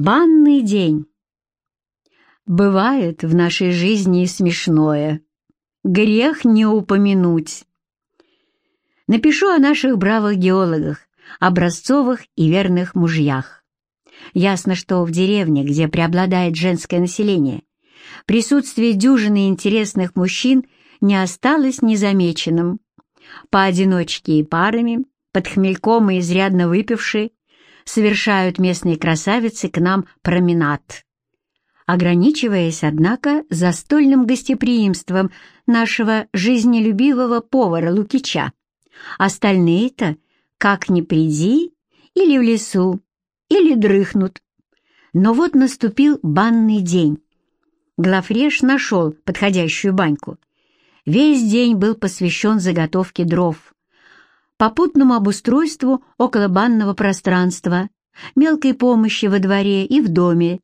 Банный день. Бывает в нашей жизни смешное. Грех не упомянуть. Напишу о наших бравых геологах, образцовых и верных мужьях. Ясно, что в деревне, где преобладает женское население, присутствие дюжины интересных мужчин не осталось незамеченным. Поодиночке и парами, под хмельком и изрядно выпившие, совершают местные красавицы к нам променад. Ограничиваясь, однако, застольным гостеприимством нашего жизнелюбивого повара Лукича, остальные-то, как ни приди, или в лесу, или дрыхнут. Но вот наступил банный день. Глафреш нашел подходящую баньку. Весь день был посвящен заготовке дров попутному обустройству околобанного пространства, мелкой помощи во дворе и в доме,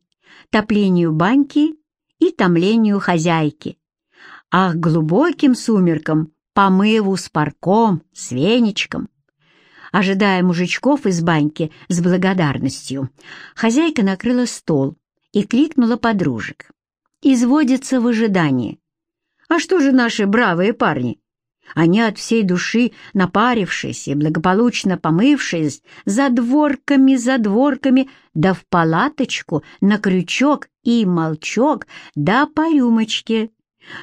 топлению баньки и томлению хозяйки. Ах, глубоким сумеркам, помыву с парком, с веничком. Ожидая мужичков из баньки с благодарностью, хозяйка накрыла стол и крикнула подружек. Изводится в ожидании. «А что же наши бравые парни? Они от всей души, напарившись и благополучно помывшись, за дворками, за дворками, да в палаточку, на крючок и молчок, да по рюмочке.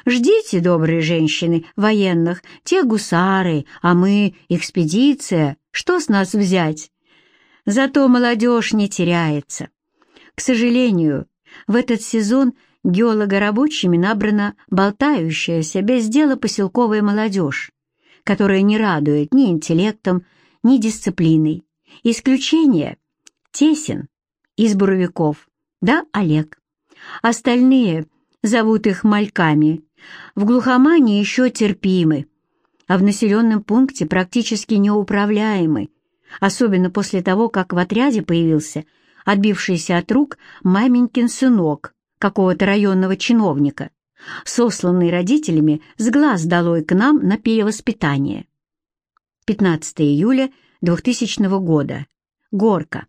Ждите, добрые женщины, военных, те гусары, а мы — экспедиция, что с нас взять? Зато молодежь не теряется. К сожалению, в этот сезон — геолого-рабочими набрана болтающаяся без дела поселковая молодежь, которая не радует ни интеллектом, ни дисциплиной. Исключение — Тесин из Буровиков, да Олег. Остальные зовут их мальками. В глухомане еще терпимы, а в населенном пункте практически неуправляемы, особенно после того, как в отряде появился отбившийся от рук маменькин сынок, какого-то районного чиновника, сосланный родителями с глаз долой к нам на перевоспитание. 15 июля 2000 года. Горка.